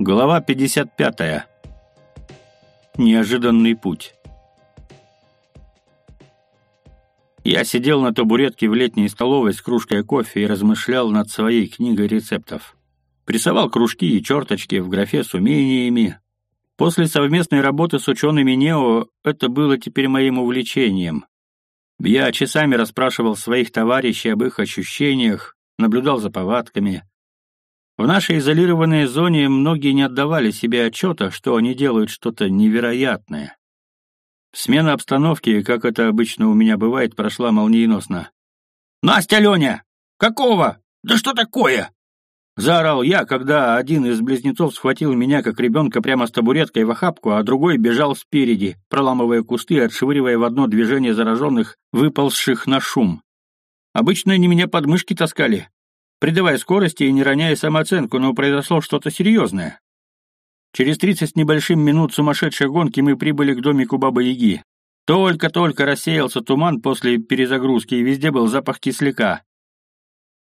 Глава 55. Неожиданный путь. Я сидел на табуретке в летней столовой с кружкой кофе и размышлял над своей книгой рецептов. Прессовал кружки и черточки в графе с умениями. После совместной работы с учеными НЕО это было теперь моим увлечением. Я часами расспрашивал своих товарищей об их ощущениях, наблюдал за повадками, в нашей изолированной зоне многие не отдавали себе отчета, что они делают что-то невероятное. Смена обстановки, как это обычно у меня бывает, прошла молниеносно. «Настя, Леня! Какого? Да что такое?» Заорал я, когда один из близнецов схватил меня, как ребенка, прямо с табуреткой в охапку, а другой бежал спереди, проламывая кусты и отшвыривая в одно движение зараженных, выползших на шум. Обычно они меня под мышки таскали, придавая скорости и не роняя самооценку, но произошло что-то серьезное. Через тридцать с небольшим минут сумасшедшей гонки мы прибыли к домику Бабы-Яги. Только-только рассеялся туман после перезагрузки, и везде был запах кисляка.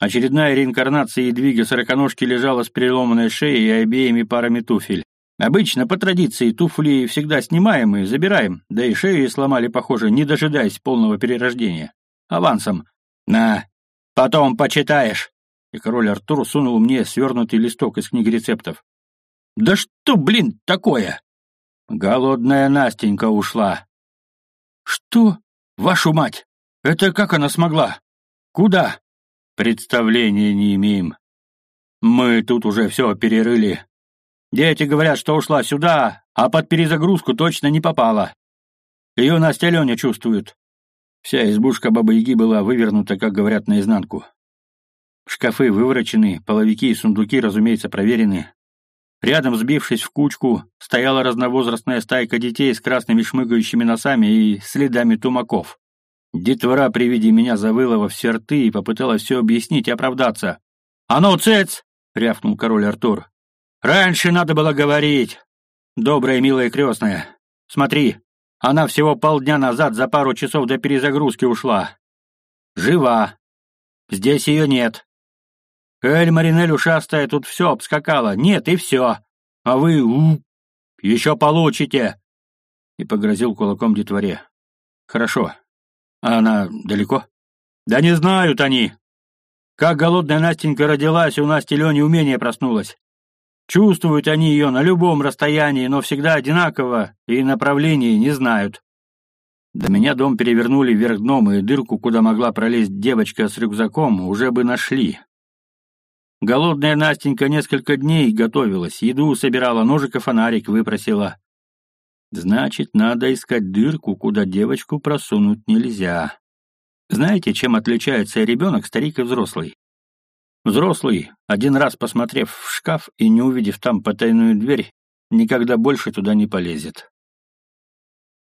Очередная реинкарнация едвига сороконожки лежала с переломанной шеей и обеими парами туфель. Обычно, по традиции, туфли всегда снимаем и забираем, да и шею сломали, похоже, не дожидаясь полного перерождения. Авансом. «На, потом почитаешь», и король Артур сунул мне свернутый листок из книги рецептов. «Да что, блин, такое?» «Голодная Настенька ушла». «Что? Вашу мать! Это как она смогла? Куда?» «Представления не имеем. Мы тут уже все перерыли. Дети говорят, что ушла сюда, а под перезагрузку точно не попала. Ее Настя Леня чувствует. Вся избушка Бабы-Яги была вывернута, как говорят, наизнанку. Шкафы выворочены, половики и сундуки, разумеется, проверены. Рядом, сбившись в кучку, стояла разновозрастная стайка детей с красными шмыгающими носами и следами тумаков. Детвора при виде меня завыла во все рты и попыталась все объяснить и оправдаться. «А ну, цец!» — рявкнул король Артур. «Раньше надо было говорить. Добрая, милая крестная. Смотри, она всего полдня назад за пару часов до перезагрузки ушла. Жива. Здесь ее нет. Эль Маринель ушастая тут все обскакала. Нет, и все. А вы, у, еще получите!» И погрозил кулаком детворе. «Хорошо. А она далеко?» «Да не знают они. Как голодная Настенька родилась, у Насти Лени умение проснулось. Чувствуют они ее на любом расстоянии, но всегда одинаково и направлении не знают. До меня дом перевернули вверх дном, и дырку, куда могла пролезть девочка с рюкзаком, уже бы нашли. Голодная Настенька несколько дней готовилась, еду собирала, ножик и фонарик выпросила. Значит, надо искать дырку, куда девочку просунуть нельзя. Знаете, чем отличается ребенок, старик и взрослый? Взрослый, один раз посмотрев в шкаф и не увидев там потайную дверь, никогда больше туда не полезет.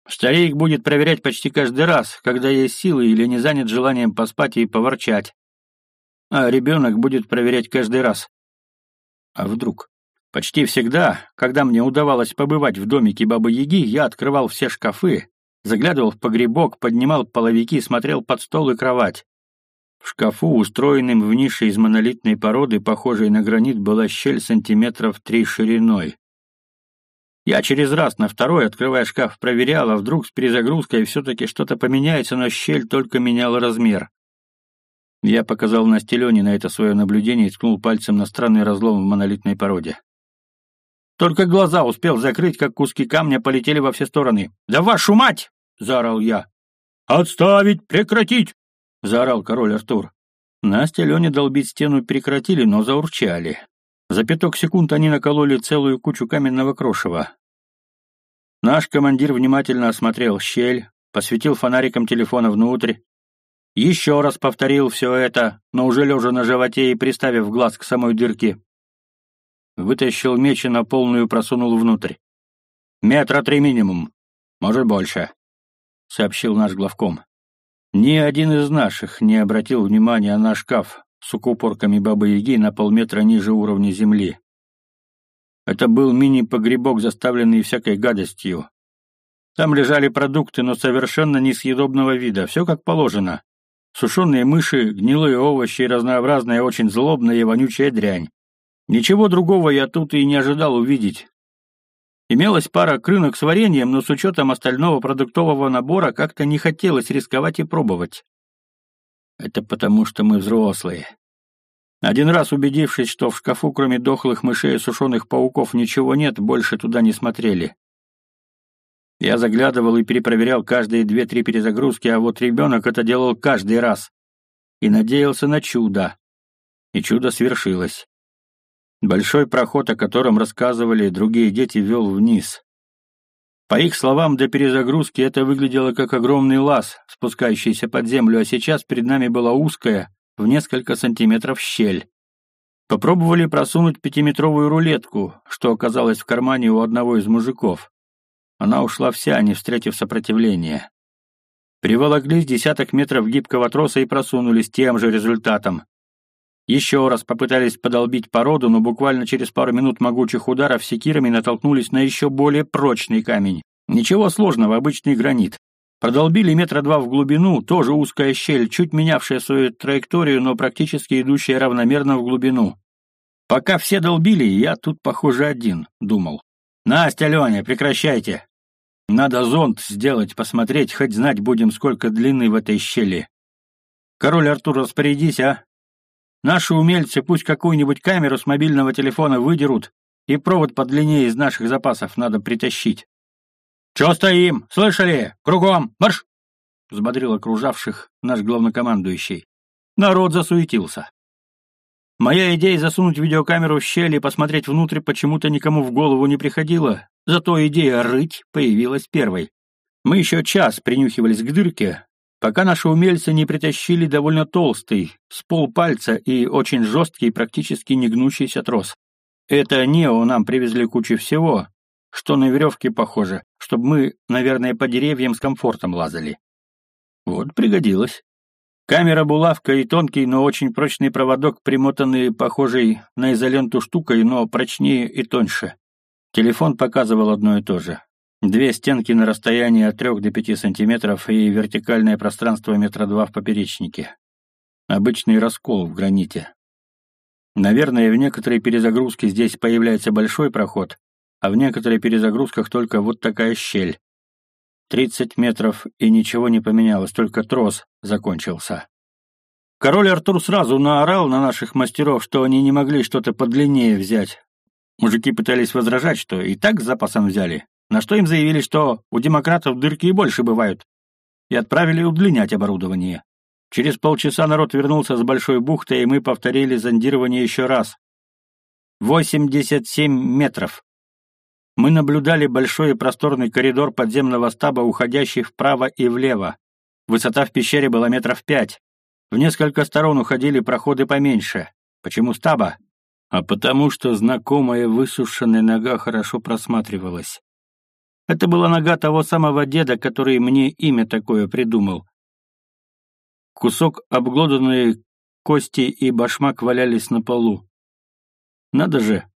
Старик будет проверять почти каждый раз, когда есть силы или не занят желанием поспать и поворчать а ребенок будет проверять каждый раз. А вдруг? Почти всегда, когда мне удавалось побывать в домике Бабы-Яги, я открывал все шкафы, заглядывал в погребок, поднимал половики, смотрел под стол и кровать. В шкафу, устроенном в нише из монолитной породы, похожей на гранит, была щель сантиметров три шириной. Я через раз на второй, открывая шкаф, проверял, а вдруг с перезагрузкой все-таки что-то поменяется, но щель только меняла размер. Я показал Насте Лене на это свое наблюдение и ткнул пальцем на странный разлом в монолитной породе. Только глаза успел закрыть, как куски камня полетели во все стороны. «Да вашу мать!» — заорал я. «Отставить! Прекратить!» — заорал король Артур. Настя Леня долбить стену прекратили, но заурчали. За пяток секунд они накололи целую кучу каменного крошева. Наш командир внимательно осмотрел щель, посветил фонариком телефона внутрь, еще раз повторил все это, но уже лежа на животе и приставив глаз к самой дырке. Вытащил меч и на полную просунул внутрь. «Метра три минимум. Может, больше», — сообщил наш главком. Ни один из наших не обратил внимания на шкаф с укупорками Бабы-Яги на полметра ниже уровня земли. Это был мини-погребок, заставленный всякой гадостью. Там лежали продукты, но совершенно несъедобного вида, все как положено. Сушеные мыши, гнилые овощи и разнообразная очень злобная и вонючая дрянь. Ничего другого я тут и не ожидал увидеть. Имелась пара крынок с вареньем, но с учетом остального продуктового набора как-то не хотелось рисковать и пробовать. Это потому, что мы взрослые. Один раз убедившись, что в шкафу кроме дохлых мышей и сушеных пауков ничего нет, больше туда не смотрели. Я заглядывал и перепроверял каждые две-три перезагрузки, а вот ребенок это делал каждый раз. И надеялся на чудо. И чудо свершилось. Большой проход, о котором рассказывали другие дети, вел вниз. По их словам, до перезагрузки это выглядело как огромный лаз, спускающийся под землю, а сейчас перед нами была узкая, в несколько сантиметров щель. Попробовали просунуть пятиметровую рулетку, что оказалось в кармане у одного из мужиков. Она ушла вся, не встретив сопротивления. Приволокли с десяток метров гибкого троса и просунули с тем же результатом. Еще раз попытались подолбить породу, но буквально через пару минут могучих ударов секирами натолкнулись на еще более прочный камень. Ничего сложного, обычный гранит. Продолбили метра два в глубину, тоже узкая щель, чуть менявшая свою траекторию, но практически идущая равномерно в глубину. Пока все долбили, я тут, похоже, один, думал. «Настя, Леня, прекращайте! Надо зонд сделать, посмотреть, хоть знать будем, сколько длины в этой щели. Король Артур, распорядись, а? Наши умельцы пусть какую-нибудь камеру с мобильного телефона выдерут, и провод подлиннее из наших запасов надо притащить. «Чего стоим? Слышали? Кругом! Марш!» — взбодрил окружавших наш главнокомандующий. Народ засуетился. Моя идея засунуть видеокамеру в щель и посмотреть внутрь почему-то никому в голову не приходила, зато идея рыть появилась первой. Мы еще час принюхивались к дырке, пока наши умельцы не притащили довольно толстый, с полпальца и очень жесткий, практически не гнущийся трос. Это Нео нам привезли кучу всего, что на веревке похоже, чтобы мы, наверное, по деревьям с комфортом лазали. Вот пригодилось. Камера-булавка и тонкий, но очень прочный проводок, примотанный, похожий на изоленту штукой, но прочнее и тоньше. Телефон показывал одно и то же. Две стенки на расстоянии от 3 до 5 сантиметров и вертикальное пространство метра два в поперечнике. Обычный раскол в граните. Наверное, в некоторой перезагрузке здесь появляется большой проход, а в некоторых перезагрузках только вот такая щель. Тридцать метров, и ничего не поменялось, только трос закончился. Король Артур сразу наорал на наших мастеров, что они не могли что-то подлиннее взять. Мужики пытались возражать, что и так с запасом взяли, на что им заявили, что у демократов дырки и больше бывают, и отправили удлинять оборудование. Через полчаса народ вернулся с большой бухтой, и мы повторили зондирование еще раз. 87 метров мы наблюдали большой и просторный коридор подземного стаба, уходящий вправо и влево. Высота в пещере была метров пять. В несколько сторон уходили проходы поменьше. Почему стаба? А потому что знакомая высушенная нога хорошо просматривалась. Это была нога того самого деда, который мне имя такое придумал. Кусок обглоданной кости и башмак валялись на полу. Надо же,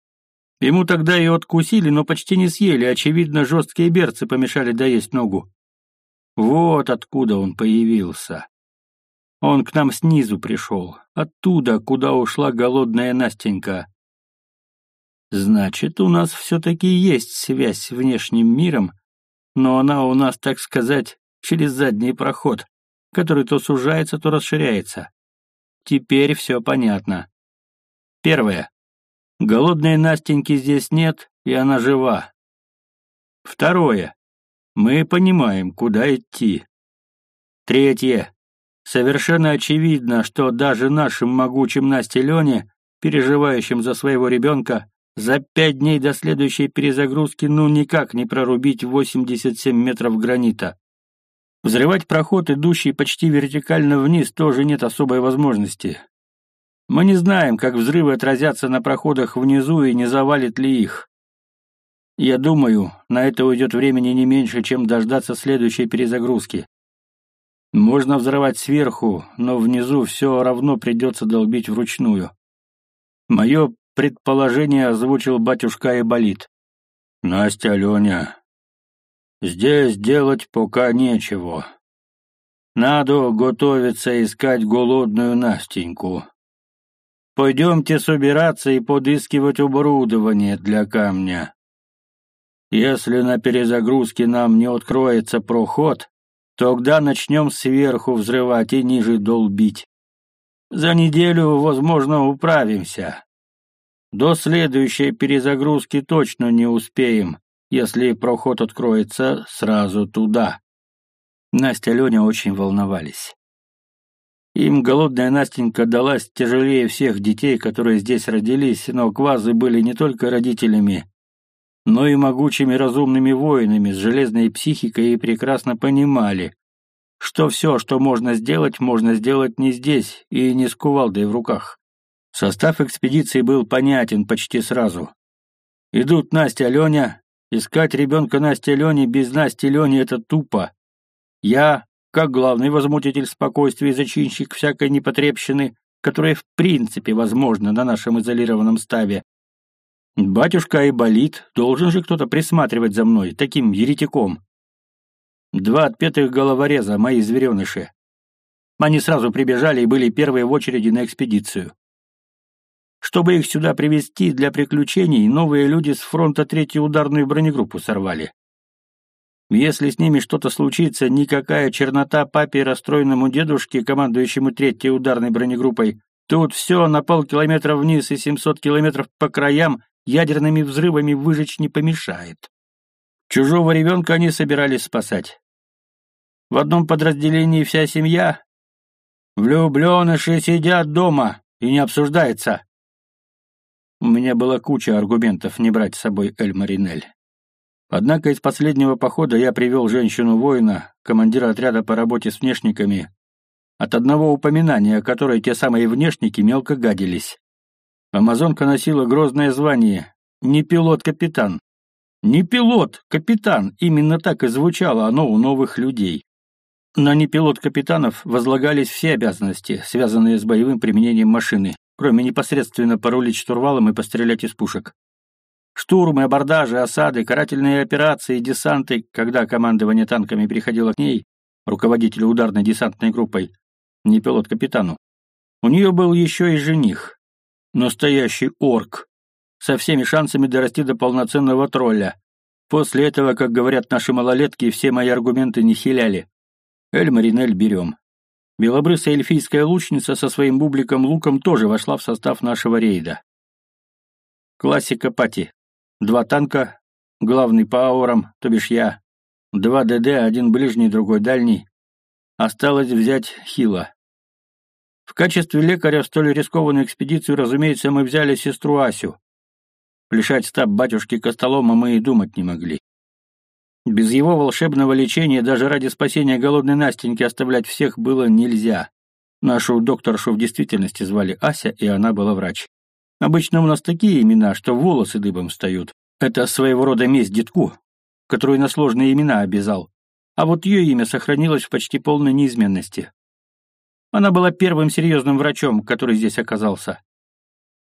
Ему тогда ее откусили, но почти не съели, очевидно, жесткие берцы помешали доесть ногу. Вот откуда он появился. Он к нам снизу пришел, оттуда, куда ушла голодная Настенька. Значит, у нас все-таки есть связь с внешним миром, но она у нас, так сказать, через задний проход, который то сужается, то расширяется. Теперь все понятно. Первое. Голодной Настеньки здесь нет, и она жива. Второе. Мы понимаем, куда идти. Третье. Совершенно очевидно, что даже нашим могучим Насте Лене, переживающим за своего ребенка, за пять дней до следующей перезагрузки ну никак не прорубить 87 метров гранита. Взрывать проход, идущий почти вертикально вниз, тоже нет особой возможности. Мы не знаем, как взрывы отразятся на проходах внизу и не завалит ли их. Я думаю, на это уйдет времени не меньше, чем дождаться следующей перезагрузки. Можно взрывать сверху, но внизу все равно придется долбить вручную. Мое предположение озвучил батюшка и болит. Настя, Леня, здесь делать пока нечего. Надо готовиться искать голодную Настеньку. Пойдемте собираться и подыскивать оборудование для камня. Если на перезагрузке нам не откроется проход, тогда начнем сверху взрывать и ниже долбить. За неделю, возможно, управимся. До следующей перезагрузки точно не успеем, если проход откроется сразу туда. Настя и Леня очень волновались. Им голодная Настенька далась тяжелее всех детей, которые здесь родились, но квазы были не только родителями, но и могучими разумными воинами с железной психикой и прекрасно понимали, что все, что можно сделать, можно сделать не здесь и не с кувалдой в руках. Состав экспедиции был понятен почти сразу. Идут Настя Леня, искать ребенка Насти Лени без Насти Лени — это тупо. Я, как главный возмутитель спокойствия и зачинщик всякой непотребщины, которая в принципе возможна на нашем изолированном ставе. Батюшка Айболит, должен же кто-то присматривать за мной, таким еретиком. Два отпетых головореза, мои звереныши. Они сразу прибежали и были первые в очереди на экспедицию. Чтобы их сюда привезти для приключений, новые люди с фронта третью ударную бронегруппу сорвали. Если с ними что-то случится, никакая чернота папе и расстроенному дедушке, командующему третьей ударной бронегруппой, тут все на полкилометра вниз и 700 километров по краям ядерными взрывами выжечь не помешает. Чужого ребенка они собирались спасать. В одном подразделении вся семья. Влюбленыши сидят дома, и не обсуждается. У меня была куча аргументов не брать с собой Эль Маринель. Однако из последнего похода я привел женщину-воина, командира отряда по работе с внешниками, от одного упоминания, о которой те самые внешники мелко гадились. Амазонка носила грозное звание «Не пилот-капитан». «Не пилот-капитан» именно так и звучало оно у новых людей. На непилот-капитанов возлагались все обязанности, связанные с боевым применением машины, кроме непосредственно порулить штурвалом и пострелять из пушек. Штурмы, абордажи, осады, карательные операции, десанты, когда командование танками переходило к ней, руководителю ударной десантной группой, не пилот-капитану. У нее был еще и жених. Настоящий орк. Со всеми шансами дорасти до полноценного тролля. После этого, как говорят наши малолетки, все мои аргументы не хиляли. Эль Маринель берем. Белобрысая эльфийская лучница со своим бубликом-луком тоже вошла в состав нашего рейда. Классика пати. Два танка, главный по аурам, то бишь я. Два ДД, один ближний, другой дальний. Осталось взять Хила. В качестве лекаря в столь рискованную экспедицию, разумеется, мы взяли сестру Асю. Лишать стаб батюшки Костолома мы и думать не могли. Без его волшебного лечения даже ради спасения голодной Настеньки оставлять всех было нельзя. Нашу докторшу в действительности звали Ася, и она была врач. Обычно у нас такие имена, что волосы дыбом встают. Это своего рода месть детку, который на сложные имена обязал. А вот ее имя сохранилось в почти полной неизменности. Она была первым серьезным врачом, который здесь оказался.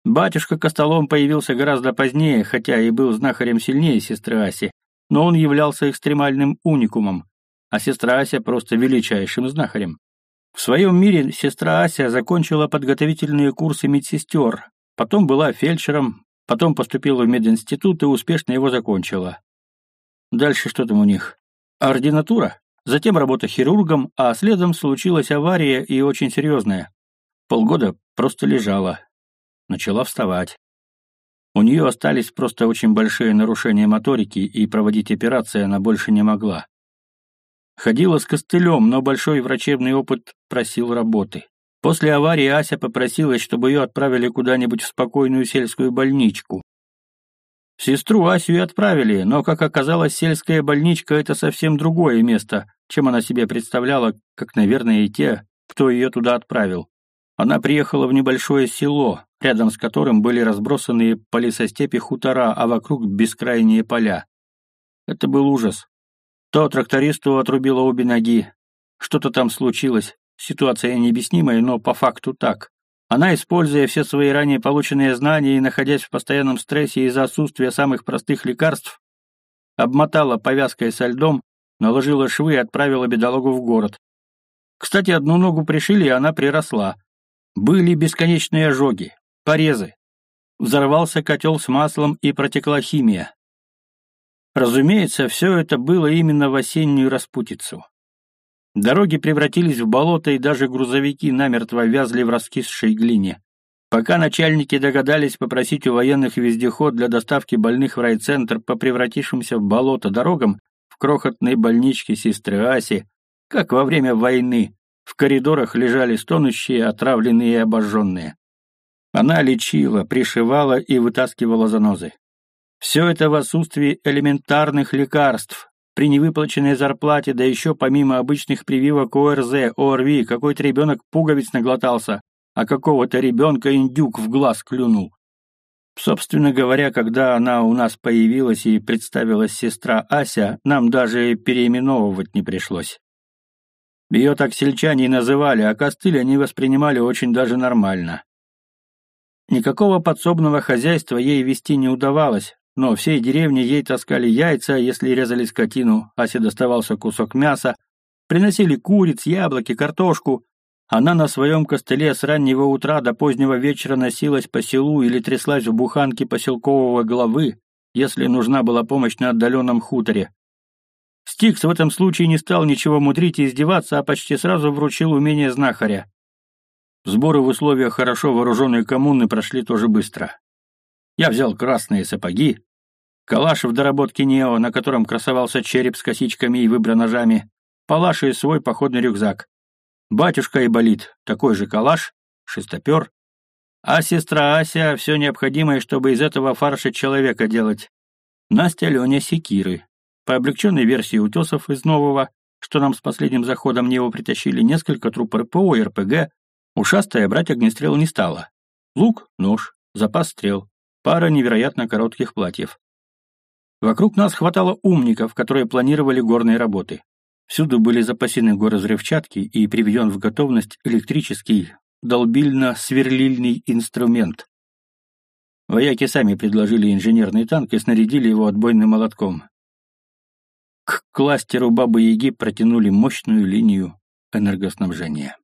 Батюшка Костолом появился гораздо позднее, хотя и был знахарем сильнее сестры Аси, но он являлся экстремальным уникумом, а сестра Ася просто величайшим знахарем. В своем мире сестра Ася закончила подготовительные курсы медсестер, Потом была фельдшером, потом поступила в мединститут и успешно его закончила. Дальше что там у них? Ординатура, затем работа хирургом, а следом случилась авария и очень серьезная. Полгода просто лежала. Начала вставать. У нее остались просто очень большие нарушения моторики, и проводить операции она больше не могла. Ходила с костылем, но большой врачебный опыт просил работы. После аварии Ася попросилась, чтобы ее отправили куда-нибудь в спокойную сельскую больничку. Сестру Асю и отправили, но, как оказалось, сельская больничка — это совсем другое место, чем она себе представляла, как, наверное, и те, кто ее туда отправил. Она приехала в небольшое село, рядом с которым были разбросаны по лесостепи хутора, а вокруг бескрайние поля. Это был ужас. То трактористу отрубило обе ноги. Что-то там случилось. Ситуация необъяснимая, но по факту так. Она, используя все свои ранее полученные знания и находясь в постоянном стрессе из-за отсутствия самых простых лекарств, обмотала повязкой со льдом, наложила швы и отправила бедолагу в город. Кстати, одну ногу пришили, и она приросла. Были бесконечные ожоги. порезы. Взорвался котел с маслом и протекла химия. Разумеется, все это было именно в осеннюю распутицу. Дороги превратились в болото, и даже грузовики намертво вязли в раскисшей глине. Пока начальники догадались попросить у военных вездеход для доставки больных в райцентр по превратившимся в болото дорогам, в крохотной больничке сестры Аси, как во время войны, в коридорах лежали стонущие, отравленные и обожженные. Она лечила, пришивала и вытаскивала занозы. Все это в отсутствии элементарных лекарств, при невыплаченной зарплате, да еще помимо обычных прививок ОРЗ, ОРВИ, какой-то ребенок пуговиц наглотался, а какого-то ребенка индюк в глаз клюнул. Собственно говоря, когда она у нас появилась и представилась сестра Ася, нам даже переименовывать не пришлось. Ее так сельчане и называли, а костыль они воспринимали очень даже нормально. Никакого подсобного хозяйства ей вести не удавалось, но всей деревне ей таскали яйца, если резали скотину, Асе доставался кусок мяса, приносили куриц, яблоки, картошку, она на своем костыле с раннего утра до позднего вечера носилась по селу или тряслась в буханке поселкового главы, если нужна была помощь на отдаленном хуторе. Стикс в этом случае не стал ничего мудрить и издеваться, а почти сразу вручил умение знахаря. Сборы в условиях хорошо вооруженной коммуны прошли тоже быстро. Я взял красные сапоги, калаш в доработке Нео, на котором красовался череп с косичками и выброножами, палаш и свой походный рюкзак. Батюшка и болит, такой же калаш, шестопер, а сестра Ася все необходимое, чтобы из этого фарша человека делать. Настя Леня секиры. По облегченной версии утесов из нового, что нам с последним заходом него притащили несколько труп РПО и РПГ, ушастая брать огнестрел не стала. Лук, нож, запас стрел, пара невероятно коротких платьев. Вокруг нас хватало умников, которые планировали горные работы. Всюду были запасены горы и приведен в готовность электрический долбильно-сверлильный инструмент. Вояки сами предложили инженерный танк и снарядили его отбойным молотком. К кластеру Бабы-Яги протянули мощную линию энергоснабжения.